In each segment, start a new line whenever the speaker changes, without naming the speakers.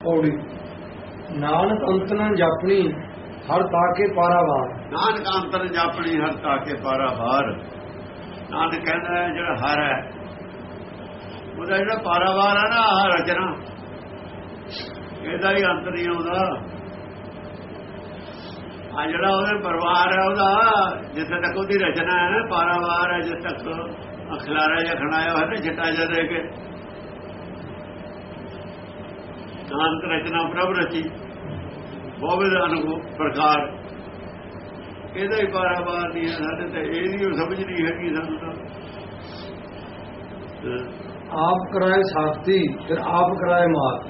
ਪੌੜੀ। ਨਾਨਕ ਅੰਤ ਨਾ ਜਾਪਣੀ, ਹਰ ਤਾਕੇ ਪਾਰਾਵਾਰ
ਨਾਨਕ ਅੰਤਰ ਜਾਪਣੀ, ਹਰ ਤਾਕੇ ਪਾਰਾ ਨਾਨਕ ਕਹਿੰਦਾ ਜਿਹੜਾ ਹਰ ਹੈ, ਉਹਦਾ ਜਿਹੜਾ ਪਾਰਾਵਾਰ ਹੈ ਨਾ, ਆਹ ਰਚਨਾ ਇਹਦਾ ਹੀ ਅੰਤ ਨਹੀਂ ਆਉਂਦਾ। ਆ ਜਿਹੜਾ ਉਹਦੇ ਪਰਿਵਾਰ ਹੈ, ਉਹਦਾ ਜਿੱਥੇ ਤੱਕ ਉਹਦੀ ਰਚਨਾ ਹੈ ਨਾ ਪਾਰਾਵਾਰ ਹੈ, ਜਿੱਥੇ ਤੱਕ ਅਖਲਾਰਾ ਜਿਹਾ ਖਣਾਇਆ ਹੋਇਆ ਨਾ, ਛਟਾ ਜਿਹਾ ਦੇ ਕੇ। ਨਾਨਕ ਰਚਨਾ ਪ੍ਰਭ ਰਚੀ। ਬੋਵਿਦ ਅਨੁਭਵ ਪ੍ਰਕਾਰ। ਇਹਦਾ ਹੀ ਪਾਰਾਵਾਰ ਨਹੀਂ ਸਾਡੇ ਤੇ। ਇਹ ਨਹੀਂ ਸਮਝ ਨਹੀਂ ਹੈਗੀ ਸਾਨੂੰ ਤਾਂ।
ਆਪ ਕਰਾਏ ਸਾਖਤੀ ਫਿਰ ਆਪ ਕਰਾਏ ਮਾਤ।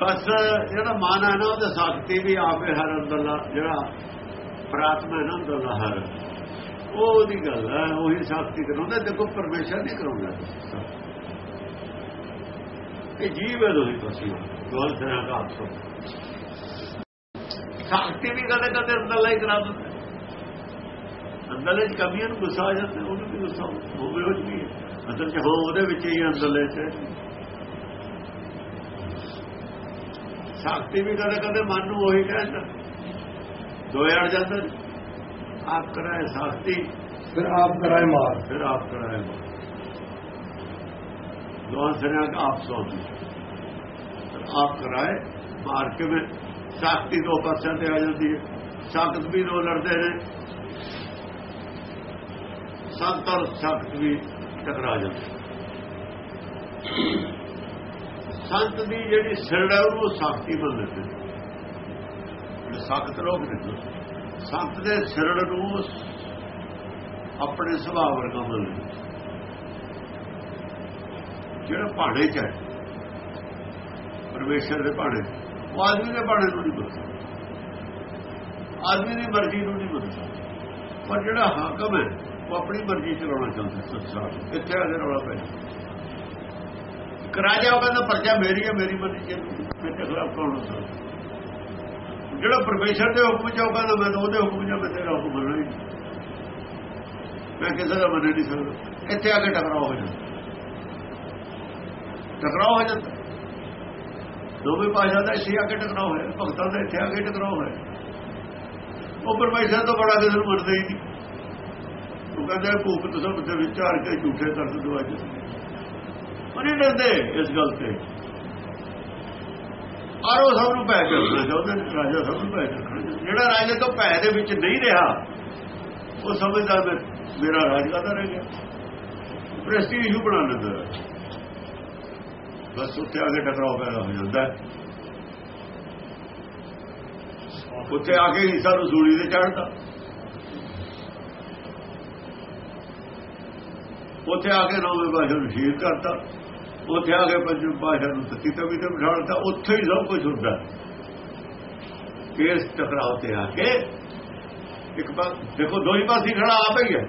ਬਸ ਜਿਹੜਾ ਮਨ ਹੈ ਨਾ ਉਹਦੇ ਸਾਖਤੀ ਵੀ ਆਪੇ ਹਰ ਅੰਦਰਲਾ ਜਿਹੜਾ ਪ੍ਰਾਤਮਾ ਹੈ ਨਾ ਅੰਦਰਲਾ ਹਰ। ਉਹ ਉਹਦੀ ਗੱਲ ਹੈ ਉਹੀ ਸਾਖਤੀ ਕਰਾਉਂਦਾ। ਦੇਖੋ ਪਰਮੇਸ਼ਰ ਨਹੀਂ ਕਰਾਉਂਦਾ। ਇਹ ਜੀਵ ਹੈ ਦੋਹੀ ਪਾਸੇ ਗੋਲ ਤਰ੍ਹਾਂ ਦਾ ਆਪਸੋ ਸਾਖਤੀ ਵੀ ਕਦੇ ਕਦੇ ਅੰਦਰਲਾ ਹੀ ਕਰਾ ਦਿੰਦਾ। ਅੰਦਰਲੇ ਚ ਕਮੀਆਂ ਨੂੰ ਗੁੱਸਾ ਆ ਜਾਂਦਾ ਉਹਨੂੰ ਵੀ ਗੁੱਸਾ ਹੋਵੇ ਉਹ ਵੀ ਅਸਲ ਚ ਹੋ ਉਹਦੇ ਵਿੱਚ ਹੀ ਅੰਦਰਲੇ ਚ। ਸ਼ਕਤੀ ਵੀ ਕਦੇ ਕਦੇ ਮਨ ਨੂੰ ਉਹੀ ਕਹਿੰਦਾ ਦੋਏ ਅੜ ਜਾਂਦਾ ਆਪ ਕਰਾਏ ਸ਼ਕਤੀ।
ਫਿਰ ਆਪ ਕਰਾਏ ਮਾਤ
ਫਿਰ ਆਪ ਕਰਾਏ ਦੋਹਾਂ ਸਰਿਆਂ ਦਾ ਆਪ ਸੋਚ ਆਪ ਕਰਾਏ, ਮਾਰ ਕੇ ਮੈਂ ਸ਼ਕਤੀ ਦੋ ਪਾਸਿਆਂ ਤੇ ਆ ਜਾਂਦੀ ਹੈ। ਸ਼ਕਤ ਵੀ ਦੋ ਲੜਦੇ ਨੇ। ਸੰਤ ਔਰ ਸ਼ਕਤ ਵੀ ਟਕਰਾ ਜਾਂਦੇ ਸੰਤ ਦੀ ਜਿਹੜੀ ਸਿਰੜ ਹੈ, ਉਹਨੂੰ ਸ਼ਕਤੀ ਮੰਨਦੇ ਨੇ ਸਖਤ ਲੋਕ ਨੇ ਸੰਤ ਦੇ ਸਿਰੜ ਨੂੰ ਆਪਣੇ ਸੁਭਾਅ ਵਰਗਾ ਮੰਨਦੇ ਜਿਹੜਾ ਭਾੜੇ ਚ ਹੈ ਪਰਮੇਸ਼ਰ ਦੇ ਭਾੜੇ ਉਹ ਆਦਮੀ ਦੇ ਭਾੜੇ ਨੂੰ ਨਹੀਂ ਮੰਨਦਾ ਆਦਮੀ ਦੀ ਮਰਜ਼ੀ ਨੂੰ ਨਹੀਂ ਮੰਨਦਾ ਪਰ ਜਿਹੜਾ ਹਾਕਮ ਹੈ, ਉਹ ਆਪਣੀ ਮਰਜ਼ੀ ਚਲਾਉਣਾ ਚਾਹੁੰਦਾ ਸੰਸਾਰ ਇੱਥੇ ਆ ਕੇ ਰੌਲਾ ਪੈ ਰਾਜਾ ਉਹ ਕਹਿੰਦਾ ਪਰਚਾ ਮੇਰੀ ਹੈ, ਮੇਰੀ ਮਰਜ਼ੀ ਚ ਮੇਰੇ ਖਿਲਾਫ ਕੌਣ ਹੋ ਜਿਹੜਾ ਪਰਮੇਸ਼ਰ ਦੇ ਹੁਕਮ ਚ ਉਹ ਕਹਿੰਦਾ, ਮੈਂ ਉਹਦੇ ਹੁਕਮ ਜਾਂ ਮੈਂ ਤੇਰਾ ਹੁਕਮ ਮੰਨਣਾ ਹੀ ਮੈਂ ਕਿਸੇ ਦਾ ਮੰਨ ਨਹੀਂ ਸਕਦਾ। ਇੱਥੇ ਆ ਕੇ ਟਕਰਾਅ ਹੋ ਜਾਂਦਾ। ਟਕਰਾਅ ਹੋ ਜਾਂਦਾ। ਦੋਵੇਂ ਪਾਸ਼ਾ ਦਾ ਇੱਥੇ ਆ ਕੇ ਟਕਰਾਅ ਹੋਇਆ ਭਗਤਾਂ ਦਾ ਇੱਥੇ ਆ ਕੇ ਟਕਰਾਅ ਹੋਇਆ ਉਹ ਪਰਮੇਸ਼ਰ ਤੋਂ ਬੜਾ ਕਿਸੇ ਨੂੰ ਮੰਨਦਾ ਹੀ ਨਹੀਂ। ਉਹ ਕਹਿੰਦਾ ਭੂਪਤ ਸਭ ਦੇ ਵਿਚਾਰ ਕੇ ਝੂਠੇ ਤਰਸ ਦੋ ਅੱਜ ਉਹ ਡਰਦੇ ਇਸ ਗੱਲ ਤੇ। ਔਰ ਉਹ ਸਭ ਨੂੰ ਭੈ ਕੇ ਚਾਹੁੰਦੇ ਰਾਜਾ ਸਭ ਨੂੰ ਭੈ ਕੇ ਰੱਖਣਾ ਜਿਹੜਾ ਰਾਜੇ ਤੋਂ ਭੈ ਦੇ ਵਿੱਚ ਨਹੀਂ ਰਿਹਾ, ਉਹ ਸਮਝਦਾ ਮੇਰਾ ਰਾਜ ਕਾਦਾ ਰਹਿ ਗਿਆ। ਪ੍ਰੈਸਟੀਜ ਨੂੰ ਬਣਾ ਲੈਂਦਾ। ਬਸ ਉੱਥੇ ਆ ਕੇ ਟਕਰਾਅ ਪੈਦਾ ਹੋ ਜਾਂਦਾ ਉੱਥੇ ਆ ਕੇ ਹਿੱਸਾ ਨੂੰ ਸੂਲੀ ਤੇ ਚੜਦਾ ਉੱਥੇ ਆ ਕੇ ਨੌਵੇਂ ਭਾਸ਼ਾ ਨੂੰ ਸ਼ਹੀਦ ਕਰਤਾ ਉੱਥੇ ਆ ਕੇ ਪੰਜਵੀਂ ਭਾਸ਼ਾ ਨੂੰ ਸੱਤੀ ਤਵੀ ਤੇ ਬਿਠਾਉਣਾ ਉੱਥੇ ਹੀ ਸਭ ਕੁਝ ਹੁੰਦਾ ਕੇਸ ਟਕਰਾਅ ਤੇ ਆ ਕੇ ਇੱਕ ਬਾਤ ਦੇਖੋ ਦੋਈ ਪਾਸੇ ਖੜਾ ਆਪ ਹੀ ਹੈ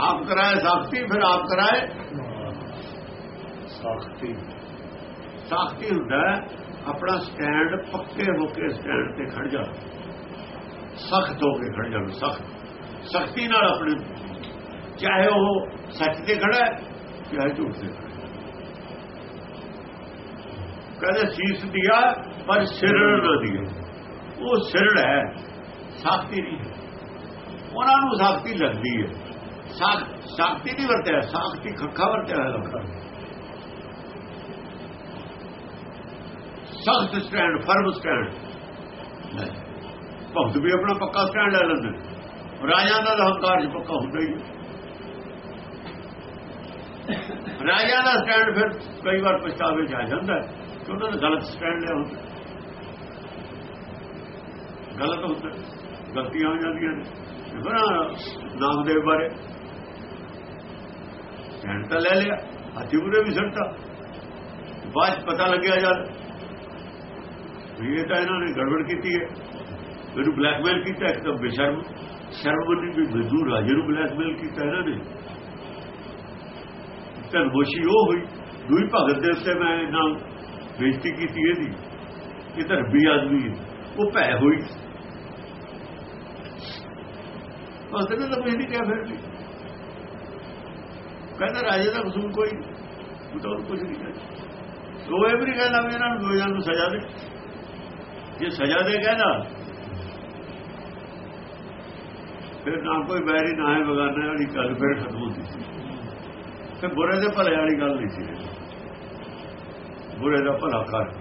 ਆਪ ਕਰਾਏ ਸਾਖਤੀ ਫਿਰ ਆਪ ਕਰਾਏ
ਸਾਖਤੀ।
ਸਾਖਤੀ ਹੁੰਦਾ ਆਪਣਾ ਸਟੈਂਡ ਪੱਕੇ ਹੋ ਕੇ ਸਟੈਂਡ ਤੇ ਖੜ ਜਾ। ਸਖਤ ਹੋ ਕੇ ਖੜ ਜਾ, ਸਖਤ। ਸਖਤੀ ਨਾਲ ਆਪਣੇ, ਚਾਹੇ ਉਹ ਸੱਚ ਤੇ ਖੜਾ ਹੈ, ਚਾਹੇ ਝੂਠ ਤੇ ਕਹਿੰਦੇ ਸੀਸ ਦਿਆ, ਪਰ ਸਿਰ ਨਾ ਦਿਆ ਉਹ ਸਿਰੜ ਹੈ, ਸਾਖਤੀ ਨਹੀਂ ਉਹਨਾਂ ਨੂੰ ਸਾਖਤੀ ਲੱਗਦੀ ਹੈ। ਸਾਖਤੀ ਨਹੀਂ ਵਰਤਿਆ, ਸਾਖਤੀ ਖੱਖਾ ਵਰਤਿਆ ਹੈ ਲੋਕਾਂ ਸਖਤ ਸਟੈਂਡ ਫਰਮ ਸਟੈਂਡ। ਭਗਤ ਵੀ ਆਪਣਾ ਪੱਕਾ ਸਟੈਂਡ ਲੈ ਲੈਂਦੇ। ਰਾਜਾ ਦਾ ਹੰਕਾਰ ਚ ਪੱਕਾ ਹੁੰਦਾ ਹੀ ਰਾਜਾ ਦਾ ਸਟੈਂਡ ਫਿਰ ਕਈ ਵਾਰ ਪਛਤਾਵੇ ਜਾ ਜਾਂਦਾ ਕਿ ਉਹਨਾਂ ਨੇ ਗਲਤ ਸਟੈਂਡ ਲਿਆ ਹੁੰਦਾ। ਗਲਤ ਹੁੰਦਾ। ਗਲਤੀਆਂ ਹੋ ਜਾਂਦੀਆਂ ਨੇ। ਫਿਰ ਨਾਮਦੇਵ ਬਾਰੇ ਸਟੈਂਡ ਤਾਂ ਲੈ ਲਿਆ। ਹਾਥੀ ਪੂਰੇ ਵੀ ਸੜਤਾ ਬਾਅਦ ਪਤਾ ਲੱਗਿਆ ਜਦ ਵੀ ਇਹ ਤਾਂ ਇਹਨਾਂ ਨੇ ਗੜਬੜ ਕੀਤੀ ਹੈ। ਮੈਨੂੰ ਬਲੈਕਮੇਲ ਕੀਤਾ, ਇੱਕ ਤਾਂ ਬੇਸ਼ਰਮ ਸ਼ਰਮਨੀ ਵੀ ਮਜ਼ਦੂਰ ਰਾਜੇ ਨੂੰ ਬਲੈਕਮੇਲ ਕੀਤਾ ਇਹਨਾਂ ਨੇ। ਧਰਮੋਸ਼ੀ ਉਹ ਹੋਈ, ਦੂਈ ਭਗਤ ਦੇ ਉੱਤੇ ਮੈਂ ਇਹਨਾਂ ਬੇਇੱਜ਼ਤੀ ਕੀਤੀ ਇਹਦੀ, ਇਹ ਧਰਮੀ ਆਦਮੀ ਹੈ, ਉਹ ਭੈ ਹੋਈ। ਉਸ ਨੇ ਤਾਂ ਨਹੀਂ ਕਿਹਾ ਫਿਰ ਵੀ, ਕਹਿੰਦਾ ਰਾਜੇ ਦਾ ਕਸੂਰ ਕੋਈ ਉਹ ਤਾਂ ਕੁਝ ਨਹੀਂ ਕਹਿੰਦਾ ਉਹ ਇਹ ਵੀ ਨਹੀਂ ਕਹਿੰਦਾ ਵੀ ਇਹਨਾਂ ਨੂੰ ਦੋ ਦੋਹਾਂ ਨੂੰ ਸਜ਼ਾ ਦੇ। ਜੇ ਸਜ਼ਾ ਦੇ ਕਹਿੰਦਾ ਫਿਰ ਨਾ ਕੋਈ ਬੈਰੀ ਨਾ ਹੈ ਬਗਾਨੇ ਵਾਲੀ ਗੱਲ ਫਿਰ ਖਤਮ ਹੁੰਦੀ ਸੀ। ਫਿਰ ਬੁਰੇ ਦੇ ਭਲੇ ਵਾਲੀ ਗੱਲ ਨਹੀਂ ਸੀ। ਬੁਰੇ ਦਾ ਭਲਾ ਕਰ।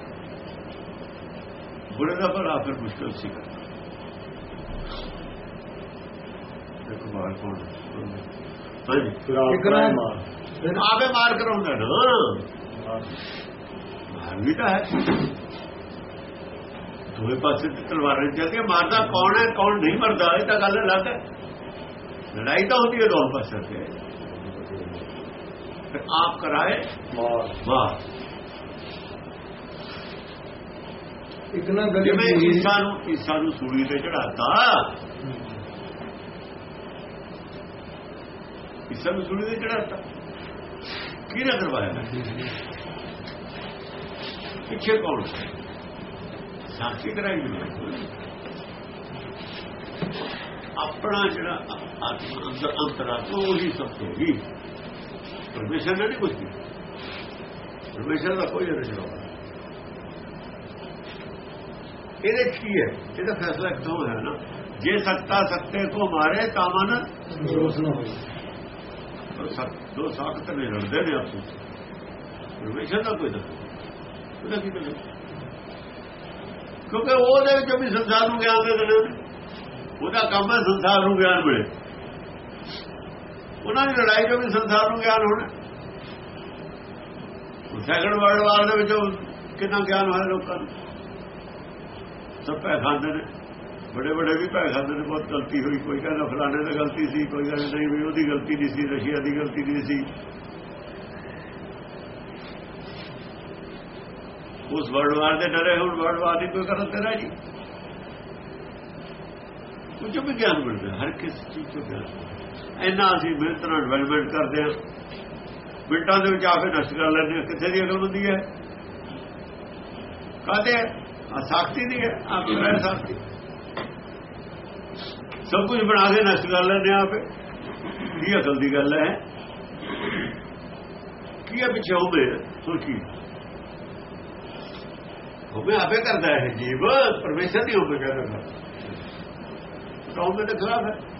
ਬੁਰੇ ਦਾ ਭਲਾ ਫਿਰ ਮੁਸ਼ਕਲ ਸੀ। ਕਰਨਾ ਵਾਰ ਕੋਣ ਆਪੇ ਮਾਰ ਕਰਾਉਂਦਾ ਨਾ। ਮਾਰ ਵੀ ਤਾਂ ਹੈ। ਦੋਵੇਂ ਪਾਸੇ ਤੇ ਤਲਵਾਰਾਂ ਚੱਲ ਕੇ ਮਾਰਦਾ ਕੌਣ ਹੈ ਕੌਣ ਨਹੀਂ ਮਰਦਾ ਇਹ ਤਾਂ ਗੱਲ ਅਲੱਗ ਹੈ ਲੜਾਈ ਤਾਂ ਹੁੰਦੀ ਹੈ ਦੋਹਾਂ ਪਾਸੇ ਤੇ ਫਿਰ ਆਪ ਕਰਾਏ
ਮਾਰ
ਵਾਹ
ਇੱਕ ਨਾ ਗਲੀ
ਜਿਵੇਂ
ਹੋਈ-
ਈਸਾ ਨੂੰ ਈਸਾ ਨੂੰ ਸੂਲੀ ਤੇ ਚੜਾਤਾ ਈਸਾ ਨੂੰ ਸੂਲੀ ਤੇ ਚੜਾਤਾ ਕਿਹਨੇ ਕਰਵਾਇਆ ਪਿੱਛੇ ਕੌਣ ਸਾਖੀ ਕਰਾਈ ਆਪਣਾ ਜਿਹੜਾ ਆਤਮਾ ਅੰਦਰ ਅੰਤਰਾਤਮਾ ਉਹੀ ਸਭ ਤੋਂ ਹੀ ਪਰਮੇਸ਼ਰ ਨੇ ਨਹੀਂ ਕੁਝ ਕੀਤਾ। ਪਰਮੇਸ਼ਰ ਦਾ ਕੋਈ ਰਜਵਾ ਇਹਦੇ 'ਚ ਕੀ ਹੈ? ਇਹਦਾ ਫੈਸਲਾ ਕਿਉਂ ਹੋਇਆ ਨਾ। ਜੇ ਸੱਤਾ ਸੱਤੇ ਕੋ ਮਾਰੇ ਤਾਂ ਮਨ
ਦੋਸ ਨਾ ਹੋਈ
ਦੋ ਸਾਖਤ ਨੇ ਲੜਦੇ ਨੇ ਆਪਸ ਪਰਮੇਸ਼ਰ ਦਾ ਕੋਈ ਦੱਸ। ਉਹਦਾ ਕੀ ਕਰੇ ਕਿਉਂਕਿ ਉਹਦੇ ਵਿੱਚ ਵੀ ਸੰਸਾਰ ਨੂੰ ਗਿਆਨ ਦੇ ਦੇਣਾ ਉਹਦਾ ਕੰਮ ਹੈ ਸੰਸਾਰ ਨੂੰ ਗਿਆਨ ਮਿਲੇ। ਉਹਨਾਂ ਦੀ ਲੜਾਈ ਜੋ ਵੀ ਸੰਸਾਰ ਨੂੰ ਗਿਆਨ ਹੋਣਾ। ਸੈਕੰਡ ਵਰਲਡ ਵਾਰ ਦੇ ਵਿੱਚ ਕਿੰਨਾ ਗਿਆਨ ਹੋਇਆ ਲੋਕਾਂ ਨੂੰ? ਸਭ ਪੈ ਖਾਂਦੇ ਨੇ। ਬੜੇ ਬੜੇ ਵੀ ਪੈ ਖਾਂਦੇ ਨੇ। ਬਹੁਤ ਗਲਤੀ ਹੋਈ। ਕੋਈ ਕਹਿੰਦਾ ਫਲਾਣੇ ਦੀ ਗਲਤੀ ਸੀ, ਕੋਈ ਕਹਿੰਦਾ ਨਹੀਂ ਵੀ ਉਹਦੀ ਗਲਤੀ ਨਹੀਂ ਸੀ, ਰਸ਼ੀਆ ਦੀ ਗਲਤੀ ਨਹੀਂ ਸੀ। ਉਸ ਵਰਲਡ ਵਾਰ ਦੇ ਡਰੇ ਹੁਣ ਵਰਲਡ ਵਾਰ ਦੀ ਕੋਈ ਕਰਨ ਤੇਰਾ ਜੀ? ਕੁਝ ਵੀ ਗਿਆਨ ਮਿਲਦਾ, ਹਰ ਕਿਸ ਚੀਜ਼ ਤੋਂ ਗਿਆਨ ਇੰਨਾ ਅਸੀਂ ਮਿਹਨਤ ਨਾਲ ਡਿਵੈਲਪਮੈਂਟ ਕਰਦੇ ਹਾਂ। ਮਿੰਟਾਂ ਦੇ ਵਿੱਚ ਆ ਕੇ ਨਸ਼ਟ ਕਰ ਲੈਂਦੇ ਹਾਂ, ਕਿੱਥੇ ਦੀ ਅਕਲ ਹੁੰਦੀ ਹੈ? ਕਾਹਦੇ ਆ ਸਾਖਤੀ ਦੀ ਹੈ ਆਪ ਰਹਿ ਸਾਖਤੀ। ਸਭ ਕੁਝ ਬਣਾ ਕੇ ਨਸ਼ਟ ਕਰ ਲੈਂਦੇ ਆ ਆਪੇ। ਇਹ ਅਕਲ ਦੀ ਗੱਲ ਹੈ? ਕੀ ਹੈ ਪਿੱਛੇ ਹੋਵੇ ਸੋਚੀ ਹੋਵੇ ਆਪੇ ਕਰਦਾ ਹੈ ਜੀਵ, ਪਰਮੇਸ਼ਰ ਦੀ ਹੋਵੇ ਕਰਦਾ। ਕੌਮ ਦੇ ਖਿਲਾਫ ਹੈ।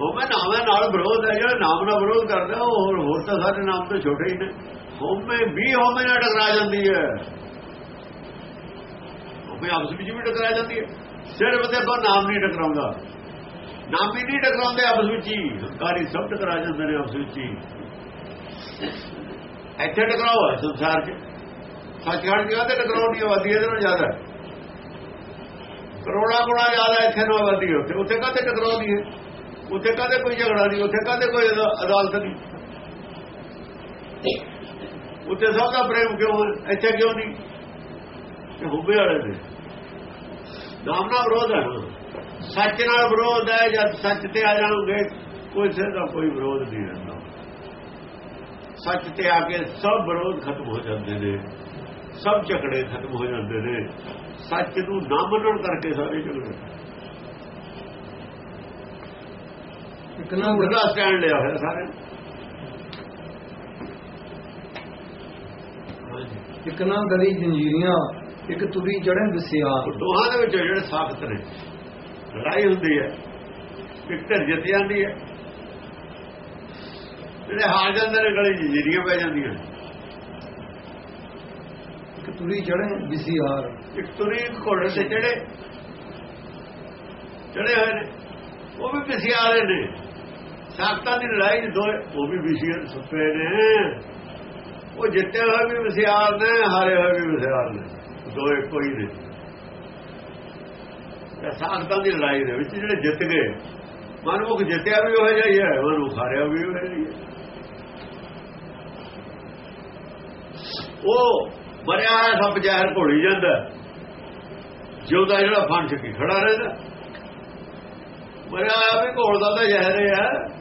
ਹੋਵੇ ਨਾਮੇ ਨਾਲ ਵਿਰੋਧ ਹੈ, ਜਿਹੜਾ ਨਾਮ ਨਾਲ ਵਿਰੋਧ ਕਰਦਾ, ਉਹ ਹੋਰ ਹੋਰ ਤਾਂ ਸਾਰੇ ਨਾਮ ਤੋਂ ਛੋਟੇ ਹੀ ਨੇ। ਹੋਵੇ ਵੀ ਹੋਵੇ ਨਾਲ ਟਕਰਾ ਜਾਂਦੀ ਹੈ। ਹੋਵੇ ਆਪਸ ਵਿੱਚ ਵੀ ਟਕਰਾ ਜਾਂਦੀ ਹੈ। ਸਿਰਫ ਤੇ ਕੋ ਨਾਮ ਨਹੀਂ ਟਕਰਾਉਂਦਾ। ਨਾਮ ਵੀ ਨਹੀਂ ਟਕਰਾਉਂਦੇ ਆਪਸ ਵਿੱਚ ਹੀ। ਹੰਕਾਰੀ ਸਭ ਟਕਰਾ ਜਾਂਦੇ ਨੇ ਆਪਸ ਵਿੱਚ ਹੀ। ਇੱਥੇ ਟਕਰਾਓ ਹੈ ਸੰਸਾਰ 'ਚ। ਸੱਚਖੰਡ ਜਗ੍ਹਾ ਤੇ ਟਕਰਾਉ ਨਹੀਂ ਆਵਾਦੀ ਇਹਦੇ ਨਾਲੋਂ ਜ਼ਿਆਦਾ। ਹੈ। ਕਰੋੜਾ ਗੁਣਾ ਜ਼ਿਆਦਾ ਇੱਥੇ ਨੂੰ ਆਬਾਦੀ ਹੈ ਉੱਥੇ। ਉੱਥੇ ਕਾਹਤੇ ਟਕਰਾਉ ਨਹੀਂ ਹੈ? ਉੱਥੇ ਕਾਹਦੇ ਕੋਈ ਝਗੜਾ ਨਹੀਂ ਉੱਥੇ ਕਾਹਦੇ ਕੋਈ ਅਦਾਲਤ ਨਹੀਂ ਉੱਥੇ ਸਭ ਦਾ ਪ੍ਰੇਮ ਕਿਉਂ ਇੱਥੇ ਕਿਉਂ ਨਹੀਂ? ਇਹ ਹੁੱਬੇ ਵਾਲੇ ਨੇ ਨਾਮ ਨਾਲ ਵਿਰੋਧ ਹੈ ਸੱਚ ਨਾਲ ਵਿਰੋਧ ਹੈ, ਜਦ ਸੱਚ ਤੇ ਆ ਜਾਣਗੇ, ਕੋਈ ਸੇ ਦਾ ਕੋਈ ਵਿਰੋਧ ਨਹੀਂ ਹੈ। ਸੱਚ ਤੇ ਆ ਕੇ ਸਭ ਵਿਰੋਧ ਖਤਮ ਹੋ ਜਾਂਦੇ ਨੇ ਸਭ ਝਗੜੇ ਖਤਮ ਹੋ ਜਾਂਦੇ ਨੇ ਸੱਚ ਨੂੰ ਨਾ ਮੰਨਣ ਕਰਕੇ ਸਾਰੇ ਝਗੜੇ।
ਇੱਕ ਨਾ
ਉਲਟਾ ਸਟੈਂਡ ਲਿਆ ਹੋਇਆ ਸਾਰੇ।
ਇੱਕ ਨਾ ਗਲੀ ਜੰਜੀਰੀਆਂ ਇੱਕ ਤੁਰੀ ਚੜ੍ਹਨ ਦਿਸਿਆ
ਦੋਹਾਂ ਦੇ ਵਿੱਚ ਜਿਹੜੇ ਸਾਖਤ ਨੇ ਲੜਾਈ ਹੁੰਦੀ ਹੈ ਇੱਕ ਧਿਰ ਜਿੱਤ ਜਾਂਦੀ ਹੈ। ਜਿਹੜੇ ਹਾਰ ਜਾਂਦੇ ਨੇ ਗਲੀ ਜਿਹੜੀਆਂ ਪੈ ਜਾਂਦੀਆਂ।
ਇੱਕ ਤੁਰੀ ਚੜ੍ਹਨ ਦਿਸਿਆਰ
ਇੱਕ ਤੁਰੀ ਘੋੜੇ ਤੇ ਚੜੇ ਚੜੇ ਹੋਏ ਨੇ। ਉਹ ਵੀ ਵਿਸਿਆ ਵਾਲੇ ਨੇ। ਸਾਖਤਾਂ ਦੀ ਲੜਾਈ ਦੋ ਉਹ ਵੀ ਵਿਸਿਆ ਸੁੱਪੇ ਨੇ। ਉਹ ਜਿੱਤੇ ਹੋਏ ਵੀ ਵਿਸਿਆਰ ਨੇ ਹਾਰੇ ਹੋਏ ਵੀ ਵਿਸਿਆਰ ਨੇ। ਦੋ ਇੱਕੋ ਹੀ ਨੇ। ਤੇ ਸਾਖਤਾਂ ਦੀ ਲੜਾਈ ਦੇ ਵਿੱਚ ਜਿਹੜੇ ਜਿੱਤ ਗਏ ਮਨਮੁਖ ਜਿੱਤਿਆ ਵੀ ਹੋ ਜਾਈ ਹੈ ਮਨਮੁਖ ਹਾਰਿਆ ਵੀ ਹੋ ਜਾਈ ਹੈ। ਉਹ ਮਰਿਆ ਹੋਇਆ ਸੱਪ ਜ਼ਹਿਰ ਘੋੜੀ ਜਾਂਦਾ। ਜਿਉਂਦਾ ਜਿਹੜਾ ਫਣ ਚੱਕੀ ਖੜਾ ਰਹਿੰਦਾ। ਮਰਿਆ ਹੋਇਆ ਵੀ ਘੋਲਦਾ ਤਾਂ ਜ਼ਹਿਰ ਹੀ। ਹੈ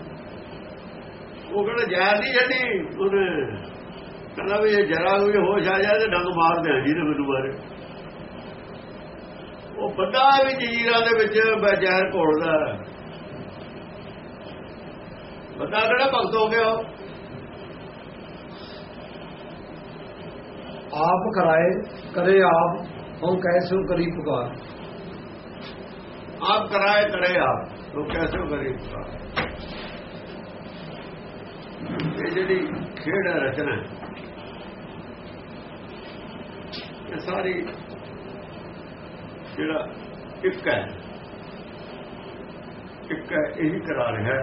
ਉਹ ਕਹਿੰਦਾ ਜ਼ਹਿਰ ਨਹੀਂ ਛੱਡੀ, ਉਹਨੇ ਕਹਿੰਦਾ ਵੀ ਇਹ ਜਰਾ ਵੀ ਹੋਸ਼ ਆ ਜਾਏ ਤੇ ਡੰਗ ਮਾਰ ਦਿਆਂ ਜੀ ਨੇ ਮੈਨੂੰ ਮਾਰੇ। ਉਹ ਬੰਦਾ ਵੀ ਜੀਰਾਂ ਦੇ ਵਿੱਚ ਬ- ਜ਼ਹਿਰ ਘੋਲਦਾ। ਬੰਦਾ ਕਿਹੜਾ ਭਗਤ ਹੋ ਗਿਆ
ਆਪ ਕਰਾਏ, ਕਰੇ ਆਪ, ਉਹ ਕੈਸੋ ਕਰੀ ਪੁਕਾਰ।
ਆਪ ਕਰਾਏ, ਕਰੇ ਆਪ, ਉਹ ਕੈਸੋ ਕਰੀ ਪੁਕਾਰ। ਇਹ ਜਿਹੜੀ ਖੇੜ ਰਚਨਾ ਇਹ ਸਾਰੀ ਜਿਹੜਾ ਇੱਕ ਹੈ ਇੱਕ ਹੈ, ਇਹ ਹੀ ਕਰਾ ਰਿਹਾ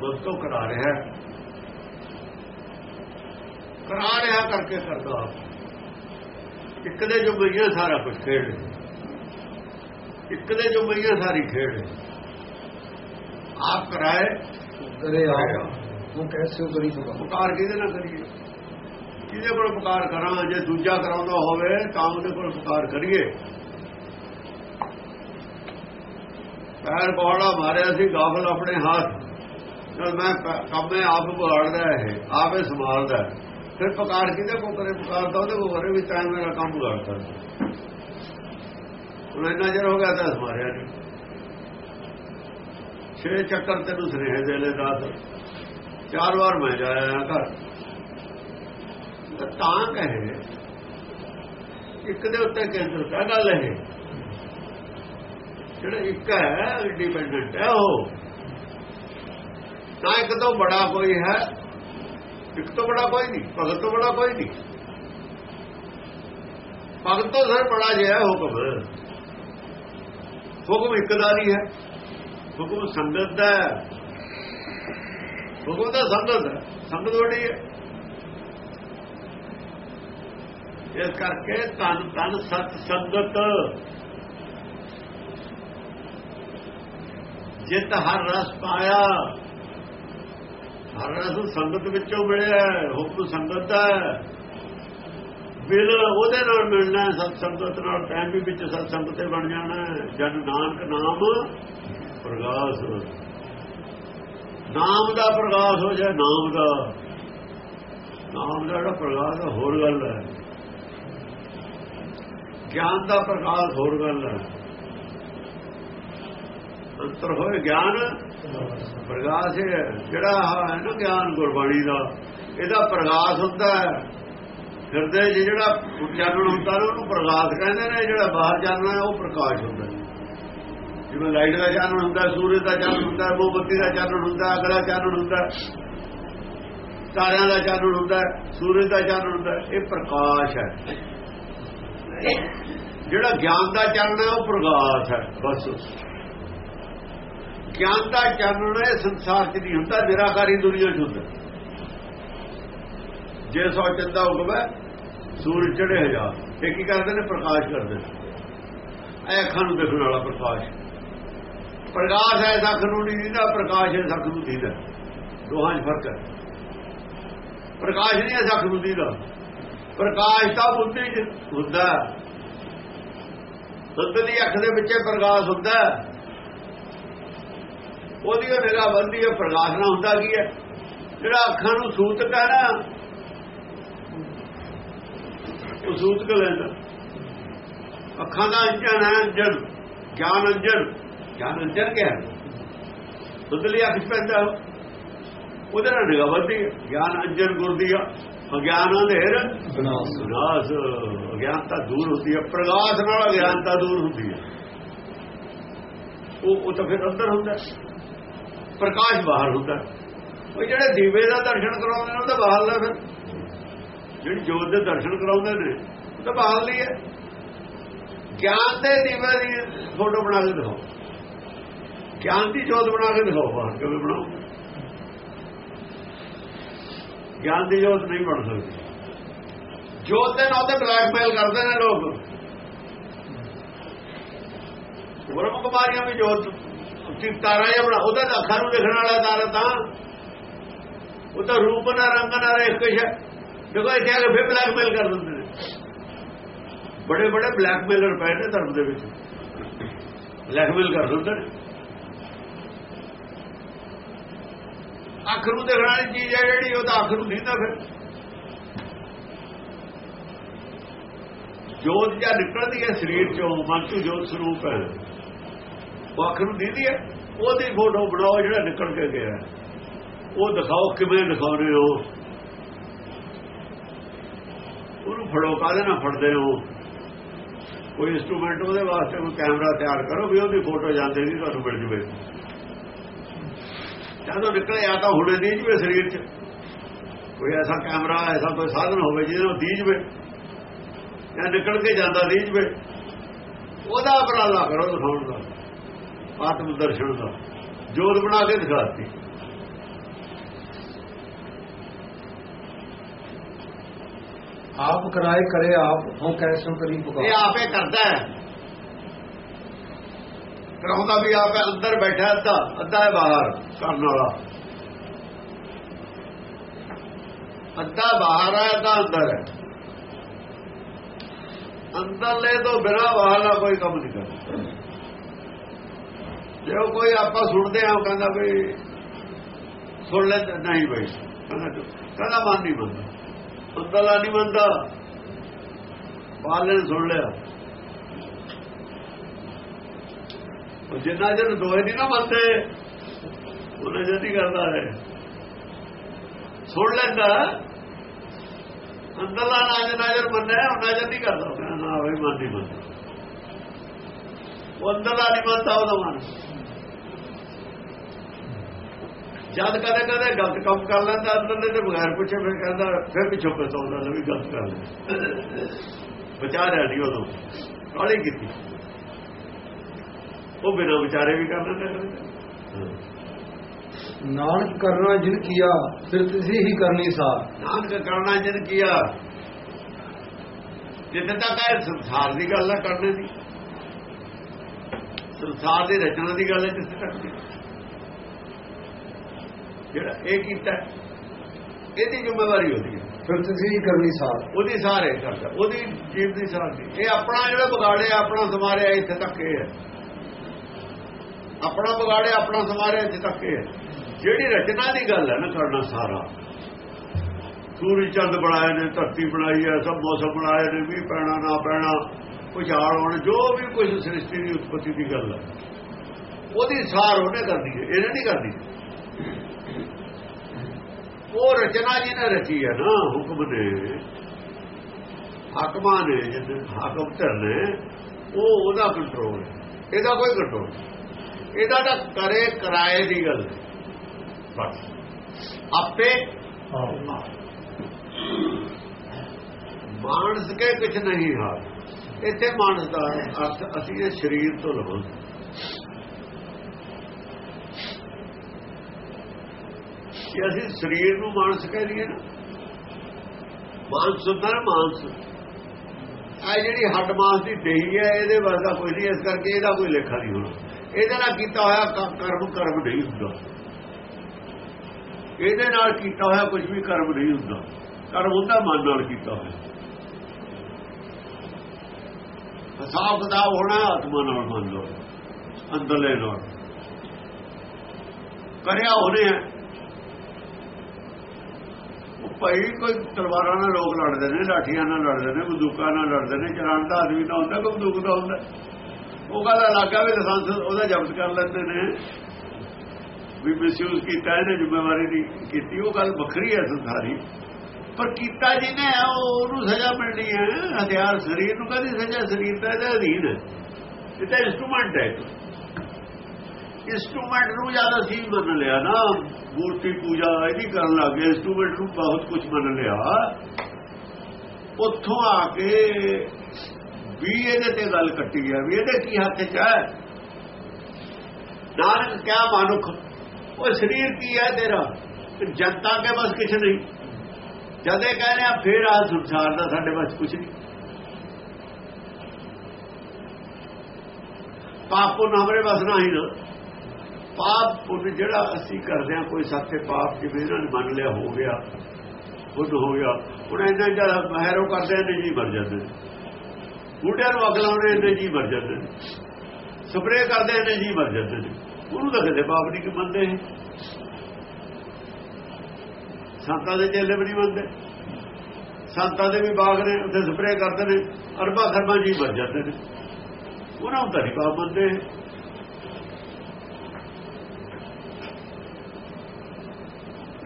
ਦੋਸਤੋ ਕਰਾ ਰਿਹਾ ਕਰਾ ਰਿਹਾ ਕਰਕੇ ਕਰਦਾ ਇੱਕ ਦੇ ਜੋ ਬਈਆ ਸਾਰਾ ਕੁਝ ਖੇਡ। ਇੱਕ ਦੇ ਜੋ ਬਈਆ ਸਾਰੀ ਖੇਡ। ਹੈ ਆਪ ਕਰਾਏ
ਕਰੇ ਆਪ। ਹਉ ਕੈਸੋ ਕਰੀ ਪੁਕਾਰ
ਪੁਕਾਰ ਕਿਹਦੇ ਨਾਲ ਕਰੀਏ? ਕਿਹਦੇ ਕੋਲ ਪੁਕਾਰ ਕਰਾਂ ਜੇ ਦੂਜਾ ਕਰਾਉਂਦਾ ਹੋਵੇ ਤਾਂ ਉਹਦੇ ਕੋਲ ਪੁਕਾਰ ਕਰੀਏ। ਪੈਰ ਕੋੜਾ ਮਾਰਿਆ ਸੀ ਗਾਫਲ ਆਪਣੇ ਹੱਥ। ਜਦ ਮੈਂ ਕੰਮੇ ਆਪ ਵਿਗਾੜਦਾ ਇਹ ਆਪੇ ਸੰਭਾਲਦਾ। ਹੈ। ਫਿਰ ਪੁਕਾਰ ਕਿਹਦੇ ਕੋ ਕਰੇ? ਪੁਕਾਰ ਤਾਂ ਉਹਦੇ ਕੋ ਕਰੇ ਵੀ ਤਾਂ ਮੇਰਾ ਕੰਮ ਕਰਦਾ। ਹੁਣ ਇੰਨਾ ਚਿਰ ਹੋ ਗਿਆ ਤਾਂ ਮਾਰਿਆ ਨਹੀਂ ਛੇ ਚੱਕਰ ਤੈਨੂੰ ਸੁਨੇਹੇ ਦੇ ਲੈ ਦੱਸ ਚਾਰ ਵਾਰ ਮੈਂ ਜਾਇਆ ਘਰ। ਤਾਂ ਕਹੇ, ਇੱਕ ਦੇ ਉੱਤੇ ਕੇਂਦਰ ਕਾ ਗੱਲ ਹੈ ਜਿਹੜਾ ਇੱਕ ਹੈ ਇੰਡੀਪੈਂਡੈਂਟ ਹੈ ਉਹ। ਨਾ ਇੱਕ ਤੋਂ ਬੜਾ ਕੋਈ ਹੈ ਇੱਕ ਤੋਂ ਬੜਾ ਕੋਈ ਨਹੀਂ, ਭਗਤ ਤੋਂ ਬੜਾ ਕੋਈ ਨਹੀਂ। ਭਗਤ ਤੋਂ ਸਰ ਬੜਾ ਜਿਹਾ ਹੁਕਮ। ਹੁਕਮ ਇੱਕ ਦਾ ਨਹੀਂ ਹੈ। ਹੁਕਮ ਸੰਗਤ ਦਾ ਹੈ। ਹੁਕਮ ਦਾ ਸੰਗਤ ਹੈ, ਸੰਗਤ ਬੜੀ ਹੈ। ਇਸ ਕਰਕੇ ਤਨ ਤਨ ਸਤ ਸੰਗਤ। ਜਿਤ ਹਰ ਰਸ ਪਾਇਆ। ਹਰ ਰਸ ਸੰਗਤ ਵਿੱਚੋਂ ਮਿਲਿਆ ਹੁਕਮ ਸੰਗਤ ਦਾ ਹੈ। ਉਹਦੇ ਨਾਲ ਮਿਲਣਾ ਸਤ ਸੰਗਤ ਨਾਲ ਟਾਈਮ ਵੀ ਵਿੱਚ ਸਤ ਸੰਗਤ ਤੇ ਬਣ ਜਾਣਾ ਹੈ। ਜਨ ਨਾਨਕ ਨਾਮ ਪ੍ਰਗਾਸ ਨਾਮ ਦਾ ਪ੍ਰਗਾਸ ਹੋ ਜਾਏ, ਨਾਮ ਦਾ। ਨਾਮ ਦਾ ਜਿਹੜਾ ਪ੍ਰਗਾਸ ਹੋਰ ਗੱਲ ਹੈ। ਗਿਆਨ ਦਾ ਪ੍ਰਕਾਸ਼ ਹੋਰ ਗੱਲ ਹੈ। ਅੰਤਰ ਹੋਏ ਗਿਆਨ ਪ੍ਰਕਾਸ਼ ਹੈ ਜਿਹੜਾ ਹੈ ਨਾ ਗਿਆਨ ਗੁਰਬਾਣੀ ਦਾ, ਇਹਦਾ ਪ੍ਰਕਾਸ਼ ਹੁੰਦਾ ਹੈ। ਹਿਰਦੇ 'ਚ ਜਿਹੜਾ ਚਾਨਣ ਹੁੰਦਾ ਉਹਨੂੰ ਪ੍ਰਕਾਸ਼ ਕਹਿੰਦੇ ਨੇ, ਜਿਹੜਾ ਬਾਹਰ ਚਾਨਣ ਹੈ, ਉਹ ਪ੍ਰਕਾਸ਼ ਹੁੰਦਾ ਜਿਵੇਂ ਲਾਈਟ ਦਾ ਚਾਨਣ ਹੁੰਦਾ, ਸੂਰਜ ਦਾ ਚਾਨਣ ਹੁੰਦਾ, ਮੋਮਬੱਤੀ ਦਾ ਚਾਨਣ ਹੁੰਦਾ, ਅਗਲਾ ਚਾਨਣ ਹੁੰਦਾ, ਤਾਰਿਆਂ ਦਾ ਚਾਨਣ ਹੁੰਦਾ, ਸੂਰਜ ਦਾ ਚਾਨਣ ਹੁੰਦਾ, ਇਹ ਪ੍ਰਕਾਸ਼ ਹੈ। ਜਿਹੜਾ ਗਿਆਨ ਦਾ ਚਾਨਣ ਹੈ, ਉਹ ਪ੍ਰਕਾਸ਼ ਹੈ, ਬਸ। ਗਿਆਨ ਦਾ ਚਾਨਣ ਇਹ ਸੰਸਾਰ 'ਚ ਨਹੀਂ ਹੁੰਦਾ, ਨਿਰਾਕਾਰੀ ਦੁਨੀਆ 'ਚ ਹੁੰਦਾ। ਜੇ ਸੋ ਚੰਦਾ ਉਗਵੇ ਸੂਰਜ ਚੜੇ ਹਜ਼ਾਰ ਇਹ ਕੀ ਕਰਦੇ ਨੇ? ਪ੍ਰਕਾਸ਼ ਕਰਦੇ ਨੇ। ਇਹ ਅੱਖਾਂ ਨੂੰ ਦੇਖਣ ਵਾਲਾ ਪ੍ਰਕਾਸ਼। ਪ੍ਰਕਾਸ਼ ਹੈ ਅੱਖ ਨੂੰ ਨਹੀਂ ਦਿੰਦਾ, ਪ੍ਰਕਾਸ਼ ਹੈ ਅੱਖ ਨੂੰ ਦਿੰਦਾ। ਦੋਹਾਂ 'ਚ ਫ਼ਰਕ ਹੈ। ਪ੍ਰਕਾਸ਼ ਨਹੀਂ ਹੈ ਅੱਖ ਨੂੰ ਦਿੰਦਾ। ਪ੍ਰਕਾਸ਼ ਤਾਂ ਬੁੱਧੀ 'ਚ ਹੁੰਦਾ। ਬੁੱਧ ਦੀ ਅੱਖ ਦੇ ਵਿੱਚ ਪ੍ਰਕਾਸ਼ ਹੁੰਦਾ। ਉਹਦੀ ਉਹ ਨਿਗਾਹ ਬੰਦੀ ਹੈ ਪ੍ਰਕਾਸ਼ ਨਾ ਹੁੰਦਾ ਕੀ ਹੈ? ਜਿਹੜਾ ਅੱਖਾਂ ਨੂੰ ਸੂਤਕ ਹੈ ਨਾ ਉਹ ਸੂਤਕ ਲੈਂਦਾ? ਅੱਖਾਂ ਦਾ ਅੰਜਨ ਹੈ ਅੰਜਨ ਗਿਆਨ ਅੰਜਨ। ਗਿਆਨ ਅੰਜਨ ਕਿਆ ਹੈ? ਬਦਲੀ ਅੱਖ ਪੈਂਦਾ ਉਹਦੇ ਨਾਲ ਨਿਗਾਹ ਬੰਦੀ ਹੈ। ਗਿਆਨ ਅੰਜਨ ਗੁਰਦੀਆ ਅਗਿਆਨ ਅੰਧੇਰ।
ਵਿਨਾਸ਼
ਅਗਿਆਨਤਾ ਦੂਰ ਹੁੰਦੀ ਹੈ। ਪ੍ਰਕਾਸ਼ ਨਾਲ ਅਗਿਆਨਤਾ ਦੂਰ ਹੁੰਦੀ ਹੈ। ਉਹ ਉਹ ਤਾਂ ਫਿਰ ਅੰਦਰ ਹੁੰਦਾ। ਪ੍ਰਕਾਸ਼ ਬਾਹਰ ਹੁੰਦਾ। ਉਹ ਜਿਹੜੇ ਦੀਵੇ ਦਾ ਦਰਸ਼ਨ ਕਰਾਉਂਦੇ ਨੇ, ਉਹ ਤਾਂ ਬਾਹਰ ਦਾ ਫਿਰ। ਜਿਹੜੀ ਜੋਤ ਦੇ ਦਰਸ਼ਨ ਕਰਾਉਂਦੇ ਨੇ, ਉਹ ਤਾਂ ਬਾਹਰ ਲਈ ਹੈ। ਗਿਆਨ ਦੇ ਦੀਵੇ ਦੀ ਫੋਟੋ ਬਣਾ ਕੇ ਦਿਖਾਓ। ਗਿਆਨ ਦੀ ਜੋਤ ਬਣਾ ਕੇ ਦਿਖਾਓ, ਬਾਹਰ ਕਿਵੇਂ ਬਣਾਓ। ਗਿਆਨ ਦੀ ਜੋਤ ਨਹੀਂ ਬਣ ਸਕਦੀ। ਜੋਤ ਦੇ ਨਾਂ ਤੇ ਬਲੈਕਮੇਲ ਕਰਦੇ ਨੇ ਲੋਕ। ਬ੍ਰਹਮ ਕੁਮਾਰੀਆਂ ਵੀ ਜੋਤ ਉੱਤੀ ਤਾਰਾ ਜਿਹਾ ਬਣਾ ਉਹਦਾ ਤਾਂ ਅੱਖਾਂ ਨੂੰ ਲਿਖਣ ਵਾਲਾ ਤਾਰਾ ਤਾਂ। ਉਹ ਤਾਂ ਰੂਪ ਨਾ ਰੰਗ ਨਾ ਰੇਖ ਕੁਛ ਹੈ ਦੇਖੋ, ਇੱਥੇ ਆ ਕੇ ਫਿਰ ਬਲੈਕਮੇਲ ਕਰ ਦਿੰਦੇ ਨੇ। ਬੜੇ ਬੜੇ ਬਲੈਕਮੇਲਰ ਪਏ ਨੇ ਧਰਮ ਦੇ ਵਿੱਚ। ਬਲੈਕਮੇਲ ਕਰ ਦਿੰਦੇ ਨੇ। ਅੱਖ ਨੂੰ ਦੇਖਣ ਵਾਲੀ ਚੀਜ਼ ਹੈ ਜਿਹੜੀ, ਉਹ ਤਾਂ ਅੱਖ ਨੂੰ ਦਿਖਦਾ ਫਿਰ। ਜੋਤ ਜਾਂ ਨਿਕਲਦੀ ਹੈ, ਸਰੀਰ ਚੋਂ, ਮਨ ਤੋਂ ਜੋਤ ਸਰੂਪ ਹੈ। ਉਹ ਅੱਖ ਨੂੰ ਦੀਦੀ ਹੈ। ਉਹਦੀ ਫੋਟੋ ਬਣਾਓ, ਜਿਹੜਾ ਨਿਕਲ ਕੇ ਗਿਆ। ਉਹ ਦਿਖਾਓ, ਕਿਵੇਂ ਦਿਖਾਉਂਦੇ ਹੋ। ਉਹਨੂੰ ਫੜੋ, ਕਾਹਦੇ ਨਾਲ ਫੜਦੇ ਹੋ? ਕੋਈ ਇਨਸਟਰੂਮੈਂਟ ਉਹਦੇ ਵਾਸਤੇ, ਕੋਈ ਕੈਮਰਾ ਤਿਆਰ ਕਰੋ ਵੀ ਉਹਦੀ ਫੋਟੋ ਜਾਂਦੇ ਨਹੀਂ ਤੁਹਾਨੂੰ ਮਿਲ ਜਵੇ। ਜਦੋਂ ਨਿਕਲੇ ਆ ਤਾਂ ਹੁਣੇ ਦੀ ਜਵੇ ਸਰੀਰ 'ਚ। ਕੋਈ ਐਸਾ ਕੈਮਰਾ ਐਸਾ ਕੋਈ ਸਾਧਨ ਹੋਵੇ ਜਿਹਦੇ ਨਾਲ ਦੀ ਜਵੇ। ਜਾਂ ਨਿਕਲ ਕੇ ਜਾਂਦਾ ਦੀ ਜਵੇ। ਉਹਦਾ ਉਪਰਾਲਾ ਕਰੋ ਦਿਖਾਉਣ ਦਾ। ਆਤਮ ਦਰਸ਼ਨ ਦਾ ਜੋਤ ਬਣਾ ਕੇ ਦਿਖਾਤੀ।
ਆਪ ਕਰਾਏ ਕਰੇ ਆਪ ਹਉ ਕੈਸੋਂ ਕਰੀ
ਇਹ
ਪੁਕਾਰ
ਆਪੇ ਕਰਦਾ ਹੈ। ਕਰਾਉਂਦਾ ਵੀ ਆਪ ਹੈ, ਅੰਦਰ ਬੈਠਾ ਅੱਧਾ ਅੱਧਾ ਹੈ ਬਾਹਰ ਕਰਨ ਵਾਲਾ। ਅੱਧਾ ਬਾਹਰ ਹੈ ਅੱਧਾ ਅੰਦਰ ਹੈ। ਅੰਦਰਲੇ ਤੋਂ ਬਿਨਾਂ ਬਾਹਰਲਾ ਕੋਈ ਕੰਮ ਨਹੀਂ ਕਰਦਾ। ਜੇ ਉਹ ਕੋਈ ਆਪਾਂ ਸੁਣਦੇ ਆ ਉਹ ਕਹਿੰਦਾ ਵੀ ਸੁਣ ਲੈ, ਨਹੀਂ ਬਈ। ਕਹਿੰਦਾ ਕਹਿੰਦਾ ਮਨ ਨਹੀਂ ਮੰਨਦਾ। ਅੰਦਰਲਾ ਨਹੀਂ ਮੰਨਦਾ। ਬਾਹਰਲੇ ਨੇ ਸੁਣ ਲਿਆ। ਉਹ ਜਿੰਨਾ ਜਨ ਦੋਏ ਨਹੀਂ ਨਾ ਮੰਨਦੇ, ਉਹਨਾਂ ਜਦ ਹੀ ਕਰਦਾ ਹੈ ਸੁਣ ਲੈਂਦਾ। ਅੰਦਰਲਾ ਨਾਜ ਨਾਜਰ ਮੰਨਿਆ ਉਹਨਾਂ ਜਦ ਨਹੀਂ ਕਰਦਾ। ਉਹ ਕਹਿੰਦਾ ਨਾ ਬਈ ਮਨ ਨਹੀਂ ਮੰਨਦਾ। ਉਹ ਅੰਦਰਲਾ ਨਹੀਂ ਮੰਨਦਾ, ਉਹਦਾ ਮਨ। ਜਦ ਕਦੇ ਕਦੇ ਗਲਤ ਕੰਮ ਕਰ ਲੈਂਦਾ ਅੰਦਰਲੇ ਤੇ ਬਗੈਰ ਪੁੱਛੇ ਫਿਰ ਕਹਿੰਦਾ ਫਿਰ ਪਿੱਛੋਂ ਪਛਤਾਉਂਦਾ ਲੈ ਵੀ ਗਲਤ ਕਰ ਲਿਆ ਵਿਚਾਰਿਆ ਨਹੀਂ ਉਦੋਂ। ਕਾਲੀ ਕੀਤੀ। ਉਹ ਬਿਨਾਂ ਵਿਚਾਰੇ ਵੀ ਕਰ ਲੈਂਦੇ
ਨਾਨਕ ਕਰਨਾ ਜਿਨ ਕੀਆ ਫਿਰ ਤੁਸੀਂ ਹੀ ਕਰਨੀ ਸਾਰ।
ਨਾਨਕ ਕਰਨਾ ਜਨ ਕੀਆ। ਜਿੱਥੇ ਤੱਕ ਹੈ ਸੰਸਾਰ ਦੀ ਗੱਲ ਹੈ ਕਰਨੇ ਦੀ। ਸੰਸਾਰ ਦੀ ਰਚਨਾ ਦੀ ਗੱਲ ਹੈ ਜਿੱਥੇ ਤੱਕ ਜਿਹੜਾ ਇਹ ਕੀਤਾ ਇਹਦੀ ਜ਼ਿੰਮੇਵਾਰੀ ਹੁੰਦੀ ਹੈ।
ਫਿਰ ਤੁਸੀਂ ਹੀ ਕਰਨੀ ਸਾਰ?
ਉਹਦੀ ਸਾਰੇ ਕਰਦਾ ਉਹਦੀ ਜੀਵ ਦੀ ਸਾਰ ਦੀ ਇਹ ਆਪਣਾ ਜਿਹੜਾ ਵਿਗਾੜਿਆ ਆਪਣਾ ਸਮਾਰਿਆ ਇੱਥੇ ਤੱਕ ਇਹ ਹੈ। ਆਪਣਾ ਵਿਗਾੜਿਆ ਆਪਣਾ ਸਮਾਰਿਆ ਇੱਥੇ ਤੱਕ ਇਹ ਹੈ। ਜਿਹੜੀ ਰਚਨਾ ਦੀ ਗੱਲ ਹੈ ਨਾ ਕਰਨਾ ਸਾਰਾ। ਸੂਰਜ ਚੰਦ ਬਣਾਏ ਨੇ ਧਰਤੀ ਬਣਾਈ ਹੈ ਸਭ ਮੌਸਮ ਬਣਾਏ ਨੇ ਵੀ ਪੈਣਾ ਨਾ ਪੈਣਾ ਪੁਝਾਲ ਹੋਣ ਜੋ ਵੀ ਕੁਝ ਸ੍ਰਿਸ਼ਟੀ ਦੀ ਉਤਪਤੀ ਦੀ ਗੱਲ ਹੈ। ਉਹਦੀ ਸਾਰ ਉਹਨੇ ਕਰਦੀ ਹੈ ਇਹਨੇ ਨਹੀਂ ਕਰਦੀ ਉਹ ਰਚਨਾ ਜੀ ਨੇ ਰਚੀ ਹੈ ਨਾ ਹੁਕਮ ਨੇ ਹਾਕਮਾਂ ਨੇ ਜਿਹਨੇ ਹਾਕਮ ਧਰਨੇ ਉਹ ਉਹਦਾ ਕੰਟਰੋਲ ਹੈ। ਇਹਦਾ ਕੋਈ ਕੰਟਰੋਲ ਨਹੀਂ। ਇਹਦਾ ਤਾਂ ਕਰੇ ਕਿਰਾਏ ਦੀ ਗੱਲ। ਬਸ। ਆਪੇ ਮਾਨਸ ਕੇ ਕੁਝ ਨਹੀਂ ਹਾਲ। ਇੱਥੇ ਮਾਨਸ ਦਾ ਅਰਥ ਅਸੀਂ ਇਹ ਸਰੀਰ ਤੋਂ ਲਵਾਂਗੇ। ਕਿ ਅਸੀਂ ਸਰੀਰ ਨੂੰ ਮਾਨਸ ਕਹਿ ਲਈਏ ਨਾ। ਮਾਨਸ ਹੁੰਦਾ ਨਾ ਮਾਨਸ। ਆ ਜਿਹੜੀ ਹੱਡ ਮਾਸ ਦੀ ਦੇਹੀ ਹੈ, ਇਹਦੇ ਵਰਗਾ ਕੋਈ ਨਹੀਂ, ਇਸ ਕਰਕੇ ਇਹਦਾ ਕੋਈ ਲੇਖਾ ਨਹੀਂ ਹੋਣਾ। ਇਹਦੇ ਨਾਲ ਕੀਤਾ ਹੋਇਆ ਕਰਮ ਕਰਮ ਨਹੀਂ ਹੁੰਦਾ। ਇਹਦੇ ਨਾਲ ਕੀਤਾ ਹੋਇਆ ਕੁਝ ਵੀ ਕਰਮ ਨਹੀਂ ਹੁੰਦਾ। ਕਰਮ ਹੁੰਦਾ ਮਨ ਨਾਲ ਕੀਤਾ ਹੋਇਆ। ਹਿਸਾਬ ਕਿਤਾਬ ਹੋਣਾ, ਆਤਮਾ ਨਾਲ ਮੰਨ। ਲਓ ਅੰਦਰਲੇ ਨਾਲ। ਕਰਿਆ ਹੋਣੇ ਹੈ ਭਾਈ ਕੋਈ ਤਲਵਾਰਾਂ ਨਾਲ ਲੋਕ ਲੜਦੇ ਨੇ, ਲਾਠੀਆਂ ਨਾਲ ਲੜਦੇ ਨੇ, ਬੰਦੂਕਾਂ ਨਾਲ ਲੜਦੇ ਨੇ ਚਲਾਣ ਦਾ ਆਦਮੀ ਤਾਂ ਹੁੰਦਾ, ਕੋਈ ਬੰਦੂਕ ਦਾ ਹੁੰਦਾ। ਉਹ ਗੱਲ ਲੱਗਾ ਵੀ ਲਾਇਸੈਂਸ ਉਹਦਾ ਜ਼ਬਤ ਕਰ ਲੈਂਦੇ ਨੇ। ਵੀ ਮਿਸਯੂਜ਼ ਕੀਤਾ, ਇਹਨੇ ਜ਼ਿੰਮੇਵਾਰੀ ਦੀ ਕੀਤੀ, ਉਹ ਗੱਲ ਵੱਖਰੀ ਹੈ ਸੰਸਾਰੀ ਪਰ ਕੀਤਾ ਜਿਹਨੇ ਉਹਨੂੰ ਸਜ਼ਾ ਮਿਲਣੀ ਹੈ ਹਥਿਆਰ, ਸਰੀਰ ਨੂੰ ਕਦੀ ਸਜ਼ਾ, ਸਰੀਰ ਦਾ ਇਹਦੇ ਅਧੀਨ ਹੈ ਇਹ ਤਾਂ ਇਨਸਟਰੂਮੈਂਟ ਹੈ ਇੰਸਟਰੂਮੈਂਟ ਨੂੰ ਜ਼ਿਆਦਾ ਸੀ ਮੰਨ ਲਿਆ ਨਾ। ਮੂਰਤੀ ਪੂਜਾ ਇਹਦੀ ਕਰਨ ਲੱਗ ਗਏ। ਇੰਸਟਰੂਮੈਂਟ ਨੂੰ ਬਹੁਤ ਕੁਝ ਮੰਨ ਲਿਆ। ਉੱਥੋਂ ਆ ਕੇ ਵੀ ਇਹਦੇ ਤੇ ਗੱਲ ਕੱਟੀ ਗਿਆ ਵੀ ਇਹਦੇ ਕੀ ਹੱਥ 'ਚ ਹੈ? ਨਾਨਕ ਕਿਆ ਮਾਨੁਖ? ਉਹ ਸਰੀਰ ਕੀ ਹੈ ਤੇਰਾ? ਜਨਤਾ ਕੇ ਬਸ ਕੁਛ ਨਹੀਂ। ਜਦੇ ਕਹਿੰਦੇ ਆ ਫੇਰ ਆ ਸੰਸਾਰ ਦਾ ਸਾਡੇ ਬਸ ਕੁਛ ਨਹੀਂ। ਪਾਪ ਪੁੰਨ ਹਮਰੇ ਬਸ ਨਹੀਂ ਨਾ। ਪਾਪ ਪੁੰਨ ਜਿਹੜਾ ਅਸੀਂ ਕਰਦੇ ਆ ਕੋਈ ਸਾਥੇ ਪਾਪ ਜਿਵੇਂ ਇਹਨਾਂ ਨੇ ਮੰਨ ਲਿਆ, ਹੋ ਗਿਆ ਖੁਦ ਹੋ ਗਿਆ, ਹੁਣ ਇਹਨਾਂ ਜਿਹੜਾ ਮਹਿਰੋ ਕਰਦੇ ਨੇ ਜੀ ਮਰ ਜਾਂਦੇ ਨੇ। ਬੂਟਿਆਂ ਨੂੰ ਅੱਗ ਲਾਉਣੇ ਨੇ ਜੀ ਮਰ ਜਾਂਦੇ ਨੇ। ਸਪਰੇਅ ਕਰਦੇ ਨੇ ਜੀ ਮਰ ਜਾਂਦੇ ਨੇ। ਉਹਨੂੰ ਤਾਂ ਕਦੇ ਪਾਪ ਨਹੀਂ ਕਿ ਮੰਨਦੇ ਸੰਤਾਂ ਦੇ ਚੇਲੇ ਵੀ ਨਹੀਂ ਮੰਨਦੇ। ਸੰਤਾਂ ਦੇ ਵੀ ਬਾਗ ਨੇ, ਉੱਥੇ ਸਪਰੇਅ ਕਰਦੇ ਨੇ, ਅਰਬਾਂ ਖਰਬਾਂ ਜੀ ਮਰ ਜਾਂਦੇ ਨੇ। ਉਹਨਾਂ ਨੂੰ ਤਾਂ ਨਹੀਂ ਪਾਪ ਮੰਨਦੇ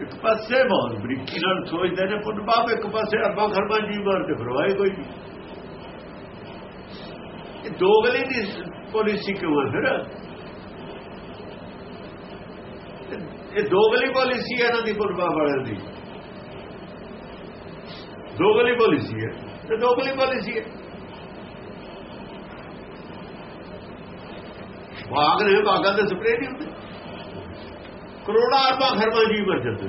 ਇੱਕ ਪਾਸੇ ਬਹੁਤ ਬਰੀਕੀ ਨਾਲ ਸੋਚਦੇ ਨੇ ਪੁੰਨ ਬਾਪ ਇੱਕ ਪਾਸੇ ਅਰਬਾਂ ਖਰਬਾਂ ਜੀਵਾਂ ਤੇ ਫਰਵਾਏ ਕੋਈ ਨਹੀਂ ਇਹ ਦੋਗਲੀ ਦੀ ਪਾਲਿਸੀ ਕਿਉਂ ਹੈ ਫਿਰ? ਇਹ ਦੋਗਲੀ ਪਾਲਿਸੀ ਹੈ ਇਹਨਾਂ ਦੀ ਪੁੰਨ ਪਾਪ ਵਾਲਿਆਂ ਦੀ। ਦੋਗਲੀ ਪਾਲਿਸੀ ਹੈ। ਤੇ ਦੋਗਲੀ ਪਾਲਿਸੀ ਹੈ। ਬਾਗ ਨੇ ਬਾਗਾਂ ਦੇ ਸਪਰੇ ਨਹੀਂ ਹੁੰਦੇ। ਕਰੋੜਾਂ ਅਰਬਾਂ ਖਰਬਾਂ ਜੀ ਮਰ ਜਾਂਦੇ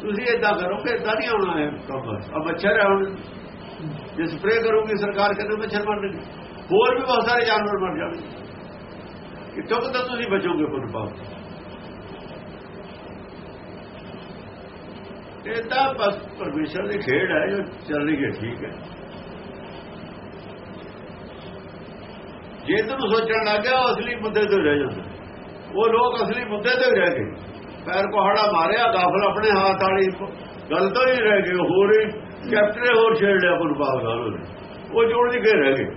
ਤੁਸੀਂ ਇਦਾਂ ਕਰੋਗੇ ਇਦਾਂ ਨਹੀਂ ਆਉਣਾ ਹੈ ਕੰਮ। ਆ ਮੱਛਰ ਹੈ ਹੁਣ। ਜੇ ਸਪਰੇ ਕਰੋਗੇ ਸਰਕਾਰ, ਕਹਿੰਦੇ ਮੱਛਰ ਮਰਨਗੇ ਹੋਰ ਵੀ ਬਹੁਤ ਸਾਰੇ ਜਾਨਵਰ ਮਰ ਜਾਣਗੇ। ਕਿੱਥੋਂ ਕਿੱਥੋਂ ਤੁਸੀਂ ਬਚੋਗੇ ਪੁੱਤ ਪਾਪ ਇਹ ਤਾਂ ਬਸ ਪਰਮੇਸ਼ਰ ਦੀ ਖੇਡ ਹੈ, ਜੋ ਚੱਲ ਰਹੀ ਹੈ ਠੀਕ ਹੈ। ਜੇ ਤੈਨੂੰ ਸੋਚਣ ਲੱਗ ਗਿਆ, ਉਹ ਅਸਲੀ ਮੁੱਦੇ ਤੇ ਰਹਿ ਜਾਂਦਾ। ਉਹ ਲੋਕ ਅਸਲੀ ਮੁੱਦੇ ਤੇ ਰਹਿ ਗਏ। ਪੈਰ ਪਹਾੜਾ ਮਾਰਿਆ ਗਾਫਲ ਆਪਣੇ ਹੱਥ ਵਾਲੀ ਗੱਲ ਤੋਂ ਹੀ ਰਹਿ ਗਏ, ਹੋਰ ਹੀ ਕੈਪਟਨ ਹੋਰ ਛੇੜ ਲਿਆ ਪੁਰਪਾਲ ਗਾਲ ਉਹਨੇ ਉਹ ਜੋੜ ਨਹੀਂ ਕੇ ਰਹਿ ਗਏ।